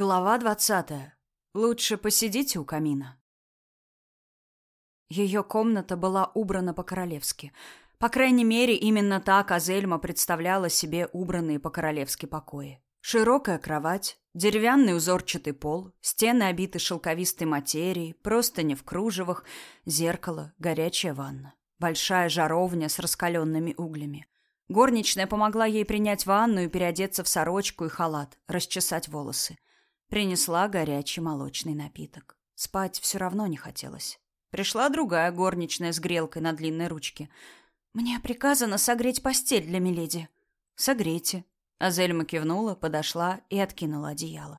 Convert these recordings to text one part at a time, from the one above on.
Глава двадцатая. Лучше посидите у камина. Ее комната была убрана по-королевски. По крайней мере, именно так Азельма представляла себе убранные по-королевски покои. Широкая кровать, деревянный узорчатый пол, стены обиты шелковистой материей, простыни в кружевах, зеркало, горячая ванна, большая жаровня с раскаленными углями. Горничная помогла ей принять ванну и переодеться в сорочку и халат, расчесать волосы. Принесла горячий молочный напиток. Спать все равно не хотелось. Пришла другая горничная с грелкой на длинной ручке. «Мне приказано согреть постель для Миледи». «Согрейте». Азельма кивнула, подошла и откинула одеяло.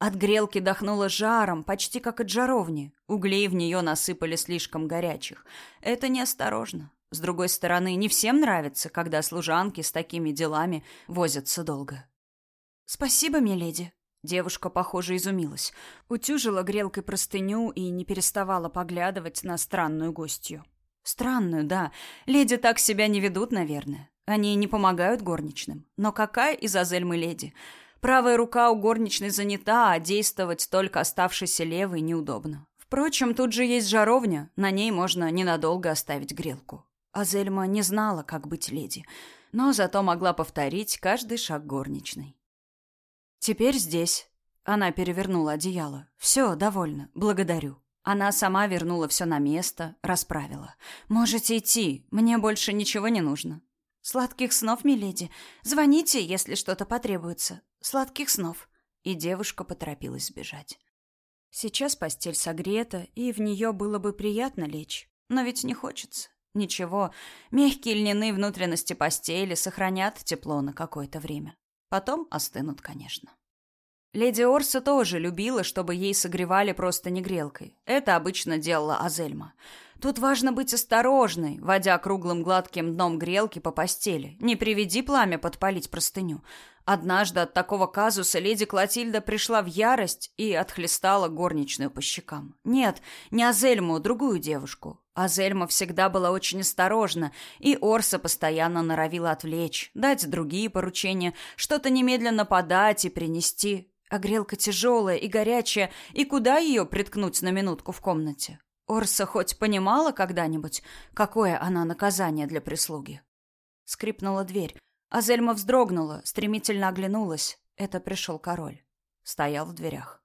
От грелки дохнуло жаром, почти как от жаровни. Углей в нее насыпали слишком горячих. Это неосторожно. С другой стороны, не всем нравится, когда служанки с такими делами возятся долго. «Спасибо, миледи». Девушка, похоже, изумилась. Утюжила грелкой простыню и не переставала поглядывать на странную гостью. Странную, да. Леди так себя не ведут, наверное. Они не помогают горничным. Но какая из Азельмы леди? Правая рука у горничной занята, а действовать только оставшейся левой неудобно. Впрочем, тут же есть жаровня, на ней можно ненадолго оставить грелку. Азельма не знала, как быть леди, но зато могла повторить каждый шаг горничной. «Теперь здесь». Она перевернула одеяло. «Все, довольно. Благодарю». Она сама вернула все на место, расправила. «Можете идти. Мне больше ничего не нужно». «Сладких снов, миледи. Звоните, если что-то потребуется. Сладких снов». И девушка поторопилась сбежать. Сейчас постель согрета, и в нее было бы приятно лечь. Но ведь не хочется. Ничего, мягкие льняные внутренности постели сохранят тепло на какое-то время. Потом остынут, конечно. Леди Орса тоже любила, чтобы ей согревали просто не грелкой. Это обычно делала Азельма. Тут важно быть осторожной, водя круглым гладким дном грелки по постели. Не приведи пламя подпалить простыню. Однажды от такого казуса леди Клотильда пришла в ярость и отхлестала горничную по щекам. Нет, не Азельму, другую девушку. Азельма всегда была очень осторожна, и Орса постоянно норовила отвлечь, дать другие поручения, что-то немедленно подать и принести. А грелка тяжелая и горячая, и куда ее приткнуть на минутку в комнате? Орса хоть понимала когда-нибудь, какое она наказание для прислуги? Скрипнула дверь. Азельма вздрогнула, стремительно оглянулась. Это пришел король. Стоял в дверях.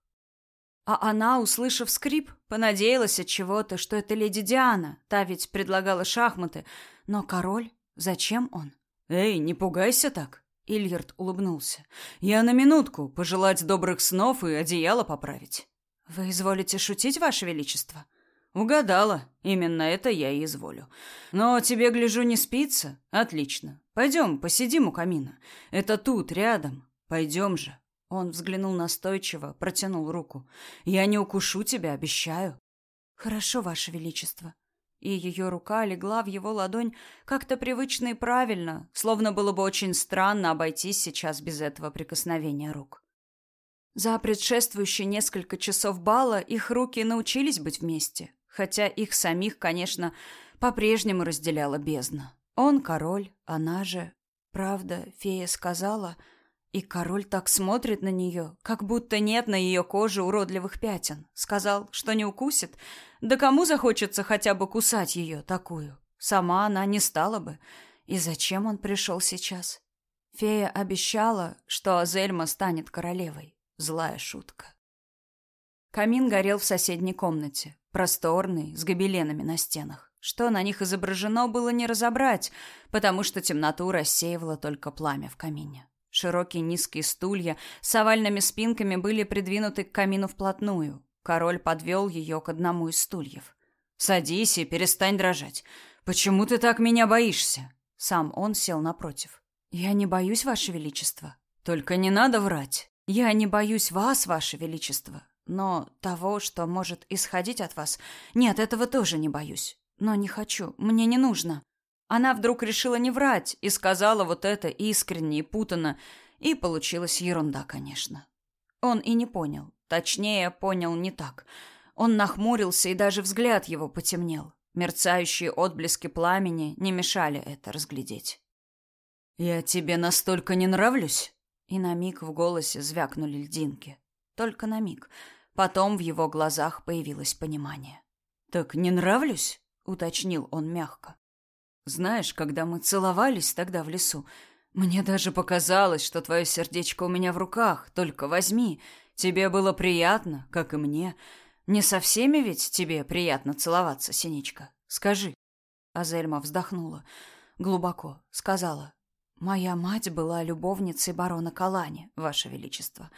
А она, услышав скрип, понадеялась от чего-то, что это леди Диана. Та ведь предлагала шахматы. Но король? Зачем он? «Эй, не пугайся так!» Ильярд улыбнулся. «Я на минутку. Пожелать добрых снов и одеяло поправить». «Вы изволите шутить, Ваше Величество?» «Угадала. Именно это я и изволю. Но тебе, гляжу, не спится? Отлично. Пойдем, посидим у камина. Это тут, рядом. Пойдем же». Он взглянул настойчиво, протянул руку. «Я не укушу тебя, обещаю». «Хорошо, Ваше Величество». И ее рука легла в его ладонь как-то привычно и правильно, словно было бы очень странно обойтись сейчас без этого прикосновения рук. За предшествующие несколько часов бала их руки научились быть вместе, хотя их самих, конечно, по-прежнему разделяла бездна. Он король, она же... Правда, фея сказала... И король так смотрит на нее, как будто нет на ее коже уродливых пятен. Сказал, что не укусит. Да кому захочется хотя бы кусать ее такую? Сама она не стала бы. И зачем он пришел сейчас? Фея обещала, что Азельма станет королевой. Злая шутка. Камин горел в соседней комнате, просторный, с гобеленами на стенах. Что на них изображено, было не разобрать, потому что темноту рассеивало только пламя в камине. Широкие низкие стулья с овальными спинками были придвинуты к камину вплотную. Король подвел ее к одному из стульев. «Садись и перестань дрожать. Почему ты так меня боишься?» Сам он сел напротив. «Я не боюсь, Ваше Величество. Только не надо врать. Я не боюсь вас, Ваше Величество. Но того, что может исходить от вас... Нет, этого тоже не боюсь. Но не хочу. Мне не нужно. Она вдруг решила не врать и сказала вот это искренне и путанно, и получилась ерунда, конечно. Он и не понял. Точнее, понял не так. Он нахмурился, и даже взгляд его потемнел. Мерцающие отблески пламени не мешали это разглядеть. «Я тебе настолько не нравлюсь?» И на миг в голосе звякнули льдинки. Только на миг. Потом в его глазах появилось понимание. «Так не нравлюсь?» — уточнил он мягко. «Знаешь, когда мы целовались тогда в лесу, мне даже показалось, что твое сердечко у меня в руках, только возьми. Тебе было приятно, как и мне. Не со всеми ведь тебе приятно целоваться, Синичка? Скажи». Азельма вздохнула. Глубоко. Сказала. «Моя мать была любовницей барона Калани, ваше величество.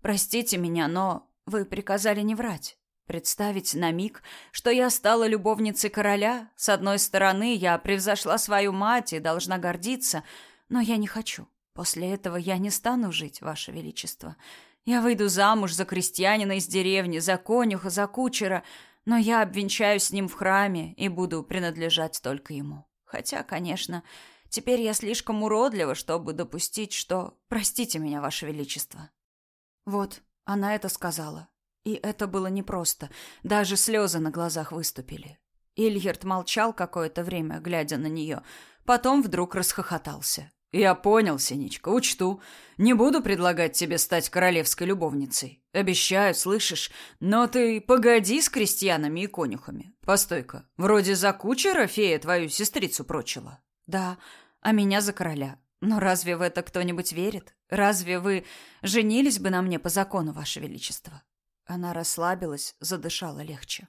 Простите меня, но вы приказали не врать. Представить на миг, что я стала любовницей короля. С одной стороны, я превзошла свою мать и должна гордиться, но я не хочу. После этого я не стану жить, ваше величество. Я выйду замуж за крестьянина из деревни, за конюха, за кучера, но я обвенчаюсь с ним в храме и буду принадлежать только ему. Хотя, конечно, теперь я слишком уродлива, чтобы допустить, что... Простите меня, ваше величество. Вот, она это сказала. И это было непросто. Даже слезы на глазах выступили. Ильярд молчал какое-то время, глядя на нее. Потом вдруг расхохотался. «Я понял, Синичка, учту. Не буду предлагать тебе стать королевской любовницей. Обещаю, слышишь? Но ты погоди с крестьянами и конюхами. Постой-ка, вроде за кучера фея твою сестрицу прочила». «Да, а меня за короля. Но разве в это кто-нибудь верит? Разве вы женились бы на мне по закону, ваше величество?» Она расслабилась, задышала легче.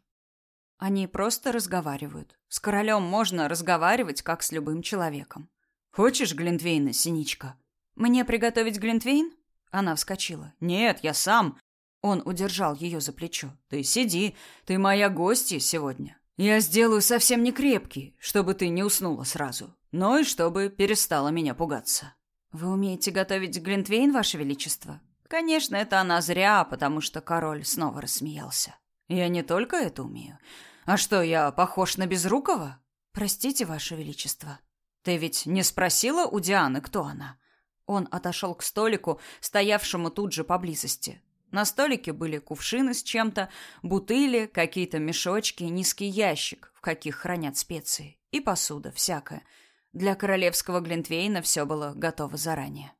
Они просто разговаривают. С королем можно разговаривать, как с любым человеком. «Хочешь Глинтвейна, Синичка?» «Мне приготовить Глинтвейн?» Она вскочила. «Нет, я сам». Он удержал ее за плечо. «Ты сиди, ты моя гостья сегодня. Я сделаю совсем не крепкий, чтобы ты не уснула сразу, но и чтобы перестала меня пугаться». «Вы умеете готовить Глинтвейн, Ваше Величество?» Конечно, это она зря, потому что король снова рассмеялся. Я не только это умею. А что, я похож на Безрукова? Простите, ваше величество. Ты ведь не спросила у Дианы, кто она? Он отошел к столику, стоявшему тут же поблизости. На столике были кувшины с чем-то, бутыли, какие-то мешочки, низкий ящик, в каких хранят специи, и посуда всякая. Для королевского глинтвейна все было готово заранее.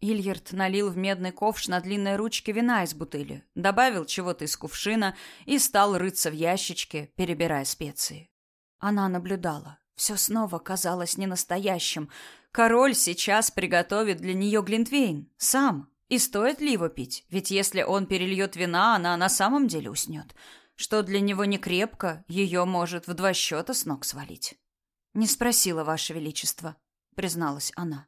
Ильярд налил в медный ковш на длинной ручке вина из бутыли, добавил чего-то из кувшина и стал рыться в ящичке, перебирая специи. Она наблюдала. Все снова казалось ненастоящим. Король сейчас приготовит для нее глинтвейн. Сам. И стоит ли его пить? Ведь если он перельет вина, она на самом деле уснет. Что для него не крепко, ее может в два счета с ног свалить. «Не спросила, Ваше Величество», — призналась она.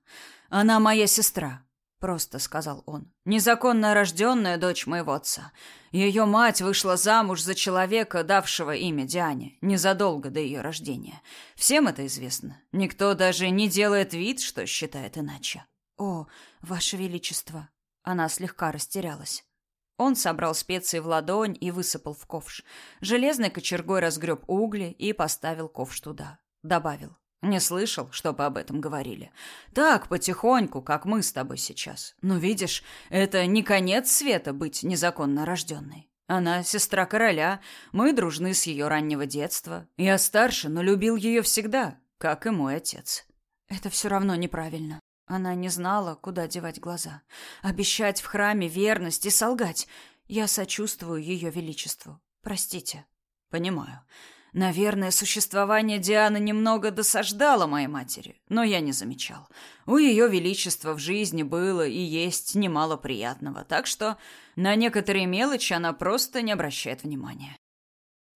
«Она моя сестра. — просто сказал он. «Незаконно рожденная дочь моего отца. Ее мать вышла замуж за человека, давшего имя Диане, незадолго до ее рождения. Всем это известно. Никто даже не делает вид, что считает иначе». «О, ваше величество!» Она слегка растерялась. Он собрал специи в ладонь и высыпал в ковш. Железной кочергой разгреб угли и поставил ковш туда. Добавил. Не слышал, чтобы об этом говорили. Так, потихоньку, как мы с тобой сейчас. Но видишь, это не конец света быть незаконно рожденной. Она сестра короля, мы дружны с ее раннего детства. Я старше, но любил ее всегда, как и мой отец. Это все равно неправильно. Она не знала, куда девать глаза. Обещать в храме верность и солгать. Я сочувствую ее величеству. Простите. Понимаю. Наверное, существование Дианы немного досаждало моей матери, но я не замечал. У ее величества в жизни было и есть немало приятного, так что на некоторые мелочи она просто не обращает внимания.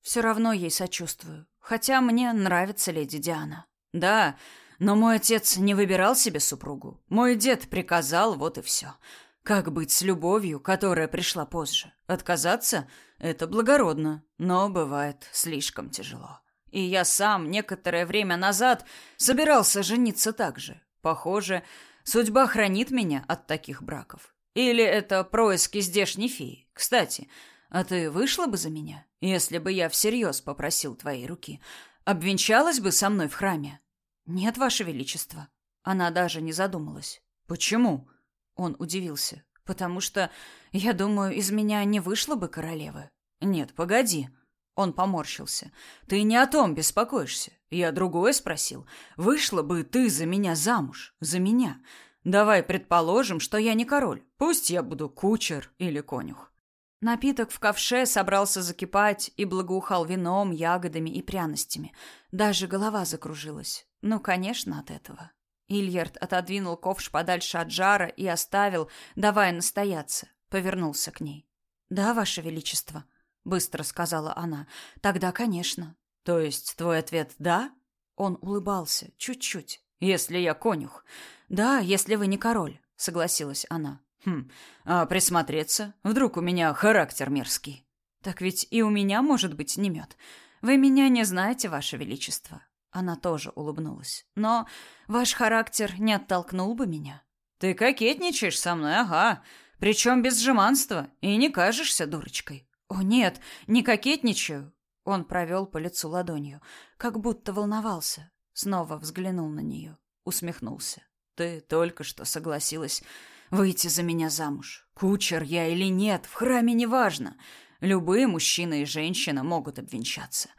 Все равно ей сочувствую, хотя мне нравится леди Диана. Да, но мой отец не выбирал себе супругу. Мой дед приказал, вот и все. Как быть с любовью, которая пришла позже? Отказаться — это благородно, но бывает слишком тяжело. И я сам некоторое время назад собирался жениться так же. Похоже, судьба хранит меня от таких браков. Или это происки здешней феи. Кстати, а ты вышла бы за меня, если бы я всерьез попросил твоей руки? Обвенчалась бы со мной в храме? Нет, ваше величество. Она даже не задумалась. Почему? Он удивился. «Потому что, я думаю, из меня не вышло бы королевы». «Нет, погоди». Он поморщился. «Ты не о том беспокоишься. Я другое спросил. Вышла бы ты за меня замуж? За меня? Давай предположим, что я не король. Пусть я буду кучер или конюх. Напиток в ковше собрался закипать и благоухал вином, ягодами и пряностями. Даже голова закружилась. Ну, конечно, от этого. Ильярд отодвинул ковш подальше от жара и оставил, давая настояться. Повернулся к ней. «Да, Ваше Величество», — быстро сказала она. «Тогда, конечно». «То есть твой ответ «да»?» Он улыбался, чуть-чуть. «Если я конюх». «Да, если вы не король», — согласилась она. «Хм, а присмотреться? Вдруг у меня характер мерзкий?» «Так ведь и у меня, может быть, не мед. Вы меня не знаете, Ваше Величество». Она тоже улыбнулась. «Но ваш характер не оттолкнул бы меня». «Ты кокетничаешь со мной, ага. Причем без жеманства. И не кажешься дурочкой». «О, нет, не кокетничаю». Он провел по лицу ладонью, как будто волновался. Снова взглянул на нее, усмехнулся. «Ты только что согласилась выйти за меня замуж. Кучер я или нет, в храме неважно. Любые мужчина и женщина могут обвенчаться.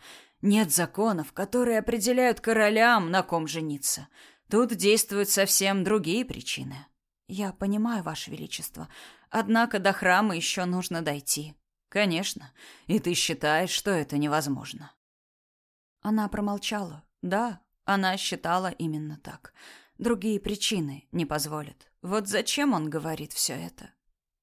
Нет законов, которые определяют королям, на ком жениться. Тут действуют совсем другие причины. Я понимаю, ваше величество, однако до храма еще нужно дойти. Конечно. И ты считаешь, что это невозможно? Она промолчала. Да, она считала именно так. Другие причины не позволят. Вот зачем он говорит все это?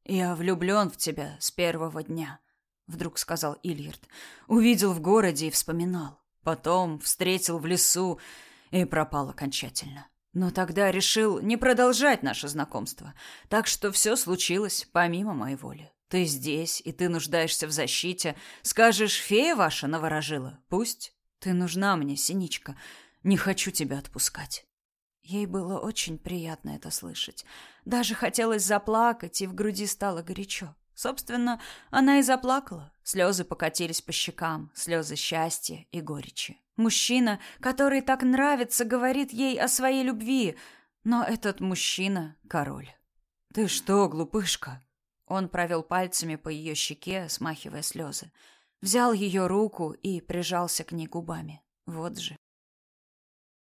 Я влюблен в тебя с первого дня вдруг сказал Ильярд. Увидел в городе и вспоминал. Потом встретил в лесу и пропал окончательно. Но тогда решил не продолжать наше знакомство. Так что все случилось помимо моей воли. Ты здесь, и ты нуждаешься в защите. Скажешь, фея ваша наворожила? Пусть. Ты нужна мне, Синичка. Не хочу тебя отпускать. Ей было очень приятно это слышать. Даже хотелось заплакать, и в груди стало горячо. Собственно, она и заплакала. Слезы покатились по щекам, слезы счастья и горечи. Мужчина, который так нравится, говорит ей о своей любви, но этот мужчина — король. «Ты что, глупышка?» Он провел пальцами по ее щеке, смахивая слезы. Взял ее руку и прижался к ней губами. Вот же.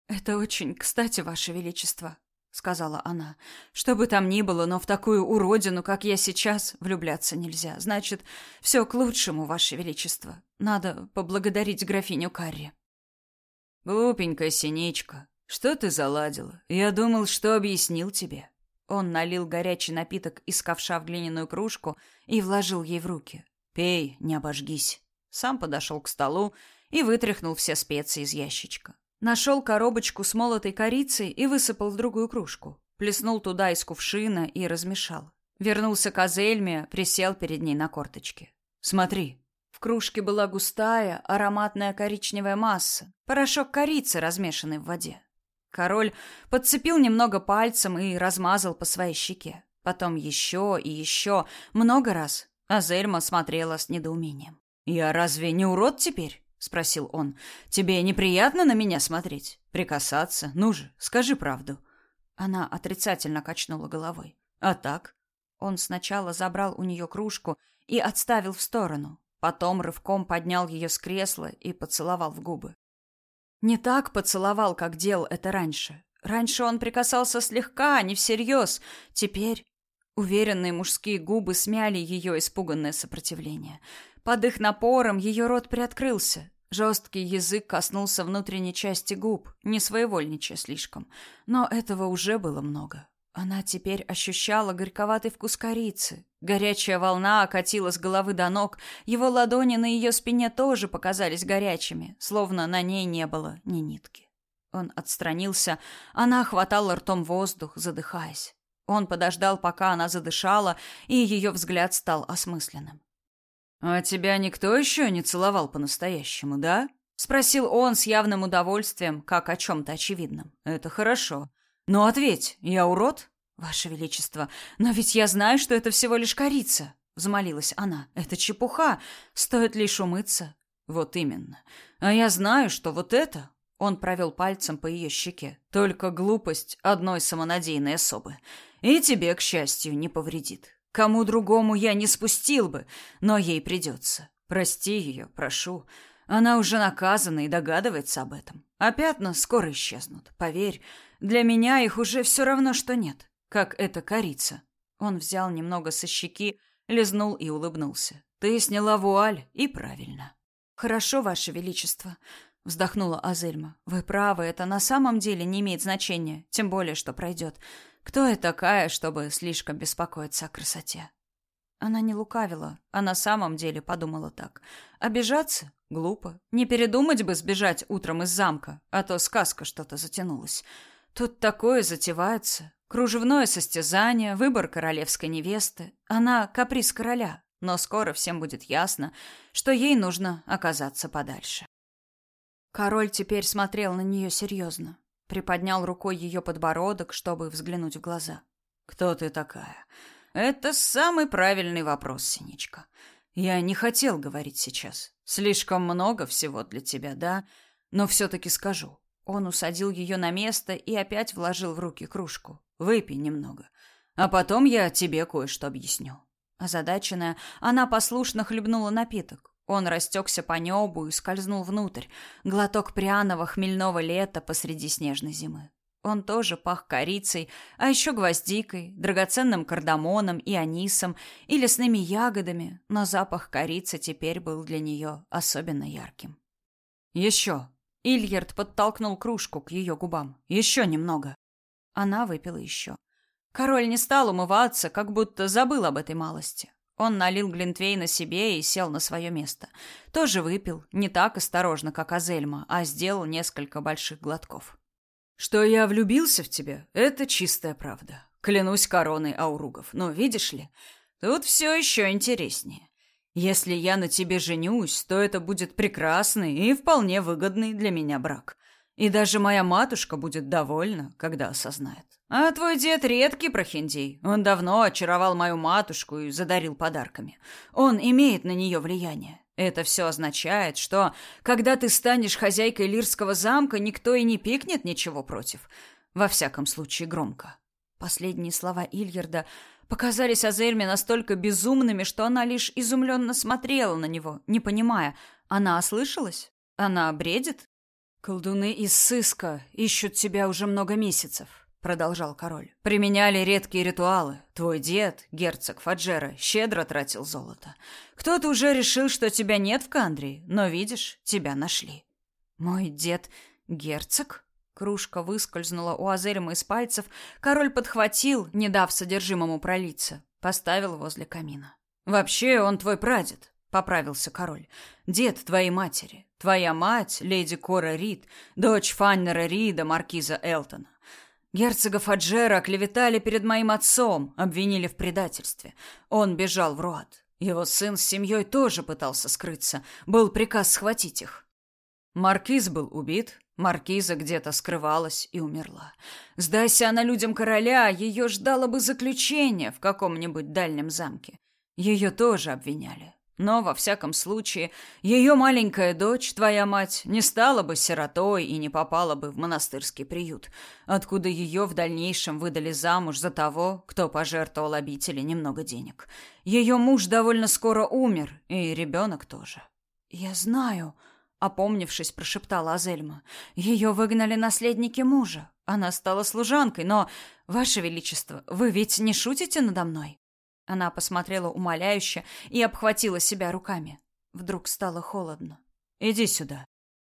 «Это очень кстати, Ваше Величество», сказала она. Что бы там ни было, но в такую уродину, как я сейчас, влюбляться нельзя. Значит, все к лучшему, ваше величество. Надо поблагодарить графиню Карри. Глупенькая синичка, что ты заладила? Я думал, что объяснил тебе. Он налил горячий напиток из ковша в глиняную кружку и вложил ей в руки. Пей, не обожгись. Сам подошел к столу и вытряхнул все специи из ящичка. Нашел коробочку с молотой корицей и высыпал в другую кружку. Плеснул туда из кувшина и размешал. Вернулся к Азельме, присел перед ней на корточки. «Смотри». В кружке была густая, ароматная коричневая масса, порошок корицы, размешанный в воде. Король подцепил немного пальцем и размазал по своей щеке. Потом еще и еще, много раз. Азельма смотрела с недоумением. «Я разве не урод теперь?» — спросил он. «Тебе неприятно на меня смотреть? Прикасаться? Ну же, скажи правду». Она отрицательно качнула головой. «А так?» Он сначала забрал у нее кружку и отставил в сторону. Потом рывком поднял ее с кресла и поцеловал в губы. Не так поцеловал, как делал это раньше. Раньше он прикасался слегка, а не всерьез. Теперь уверенные мужские губы смяли ее испуганное сопротивление. Под их напором ее рот приоткрылся. Жесткий язык коснулся внутренней части губ, не своевольничая слишком. Но этого уже было много. Она теперь ощущала горьковатый вкус корицы. Горячая волна окатила с головы до ног. Его ладони на ее спине тоже показались горячими, словно на ней не было ни нитки. Он отстранился, она хватала ртом воздух, задыхаясь. Он подождал, пока она задышала, и ее взгляд стал осмысленным. «А тебя никто еще не целовал по-настоящему, да?» — спросил он с явным удовольствием, как о чем-то очевидном. «Это хорошо. Но ответь, я урод?» «Ваше Величество, но ведь я знаю, что это всего лишь корица», — взмолилась она. «Это чепуха. Стоит лишь умыться». «Вот именно. А я знаю, что вот это...» Он провел пальцем по ее щеке. «Только глупость одной самонадеянной особы. И тебе, к счастью, не повредит. Кому другому я не спустил бы, но ей придется. Прости ее, прошу. Она уже наказана и догадывается об этом. А пятна скоро исчезнут. Поверь, для меня их уже все равно, что нет. как эта корица. Он взял немного со щеки, лизнул и улыбнулся. Ты сняла вуаль, и правильно. Хорошо, ваше величество, вздохнула Азельма. Вы правы, это на самом деле не имеет значения, тем более что пройдет. Кто я такая, чтобы слишком беспокоиться о красоте? Она не лукавила, а на самом деле подумала так. Обижаться? Глупо. Не передумать бы сбежать утром из замка, а то сказка что-то затянулась. Тут такое затевается. Кружевное состязание, выбор королевской невесты. Она каприз короля, но скоро всем будет ясно, что ей нужно оказаться подальше. Король теперь смотрел на нее серьезно. Приподнял рукой ее подбородок, чтобы взглянуть в глаза. «Кто ты такая?» Это самый правильный вопрос, Синичка. Я не хотел говорить сейчас. Слишком много всего для тебя, да? Но все-таки скажу. Он усадил ее на место и опять вложил в руки кружку. Выпей немного. А потом я тебе кое-что объясню. Озадаченная, она послушно хлебнула напиток. Он растекся по небу и скользнул внутрь. Глоток пряного хмельного лета посреди снежной зимы. Он тоже пах корицей, а еще гвоздикой, драгоценным кардамоном и анисом, и лесными ягодами, но запах корицы теперь был для нее особенно ярким. «Еще!» Ильярд подтолкнул кружку к ее губам. «Еще немного!» Она выпила еще. Король не стал умываться, как будто забыл об этой малости. Он налил Глинтвейна себе и сел на свое место. Тоже выпил, не так осторожно, как Азельма, а сделал несколько больших глотков. Что я влюбился в тебя, это чистая правда. Клянусь короной ауругов. Но видишь ли, тут все еще интереснее. Если я на тебе женюсь, то это будет прекрасный и вполне выгодный для меня брак. И даже моя матушка будет довольна, когда осознает. А твой дед редкий прохиндей. Он давно очаровал мою матушку и задарил подарками. Он имеет на нее влияние. Это все означает, что, когда ты станешь хозяйкой Лирского замка, никто и не пикнет ничего против. Во всяком случае, громко. Последние слова Ильярда показались Азельме настолько безумными, что она лишь изумленно смотрела на него, не понимая, она ослышалась? Она бредит? Колдуны из сыска ищут тебя уже много месяцев продолжал король. Применяли редкие ритуалы. Твой дед, герцог Фаджера, щедро тратил золото. Кто-то уже решил, что тебя нет в Кандрии, но видишь, тебя нашли. Мой дед герцог? Кружка выскользнула у Азельма из пальцев. Король подхватил, не дав содержимому пролиться, поставил возле камина. Вообще, он твой прадед, поправился король. Дед твоей матери. Твоя мать, леди Кора Рид, дочь Фаннера Рида, маркиза Элтона. Герцога Фаджера клеветали перед моим отцом, обвинили в предательстве. Он бежал в Руат. Его сын с семьей тоже пытался скрыться. Был приказ схватить их. Маркиз был убит, маркиза где-то скрывалась и умерла. Сдайся она людям короля, ее ждало бы заключение в каком-нибудь дальнем замке. Ее тоже обвиняли. Но, во всяком случае, ее маленькая дочь, твоя мать, не стала бы сиротой и не попала бы в монастырский приют, откуда ее в дальнейшем выдали замуж за того, кто пожертвовал обители немного денег. Ее муж довольно скоро умер, и ребенок тоже. «Я знаю», — опомнившись, прошептала Азельма. «Ее выгнали наследники мужа. Она стала служанкой, но, Ваше Величество, вы ведь не шутите надо мной?» Она посмотрела умоляюще и обхватила себя руками. Вдруг стало холодно. «Иди сюда».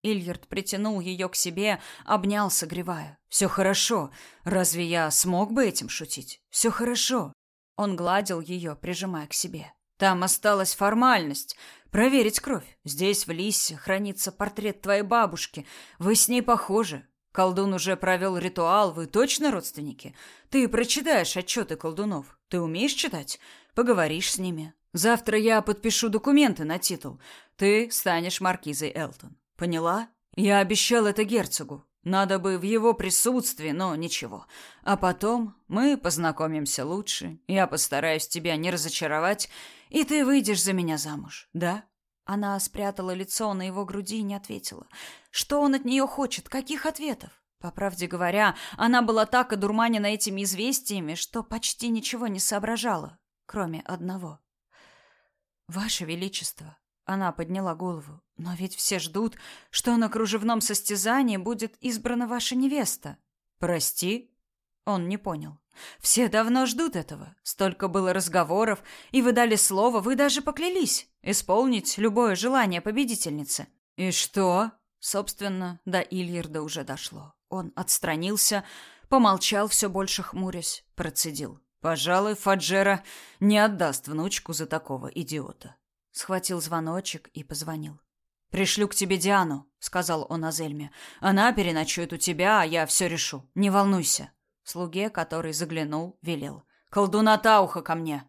Ильярд притянул ее к себе, обнял, согревая. «Все хорошо. Разве я смог бы этим шутить? Все хорошо». Он гладил ее, прижимая к себе. «Там осталась формальность. Проверить кровь. Здесь, в Лисе, хранится портрет твоей бабушки. Вы с ней похожи. Колдун уже провел ритуал, вы точно родственники? Ты прочитаешь отчеты колдунов. Ты умеешь читать? Поговоришь с ними. Завтра я подпишу документы на титул. Ты станешь маркизой Элтон. Поняла? Я обещал это герцогу. Надо бы в его присутствии, но ничего. А потом мы познакомимся лучше. Я постараюсь тебя не разочаровать, и ты выйдешь за меня замуж. Да? Она спрятала лицо на его груди и не ответила. Что он от нее хочет? Каких ответов? По правде говоря, она была так одурманена этими известиями, что почти ничего не соображала, кроме одного. «Ваше Величество», — она подняла голову, — «но ведь все ждут, что на кружевном состязании будет избрана ваша невеста». «Прости?» Он не понял. Все давно ждут этого. Столько было разговоров, и вы дали слово, вы даже поклялись исполнить любое желание победительницы. И что? Собственно, до Ильярда уже дошло. Он отстранился, помолчал все больше хмурясь, процедил: "Пожалуй, Фаджера не отдаст внучку за такого идиота". Схватил звоночек и позвонил. «Пришлю к тебе Диану», — сказал он Азельме. «Она переночует у тебя, а я все решу. Не волнуйся». Слуге, который заглянул, велел. «Колдуна Тауха ко мне!»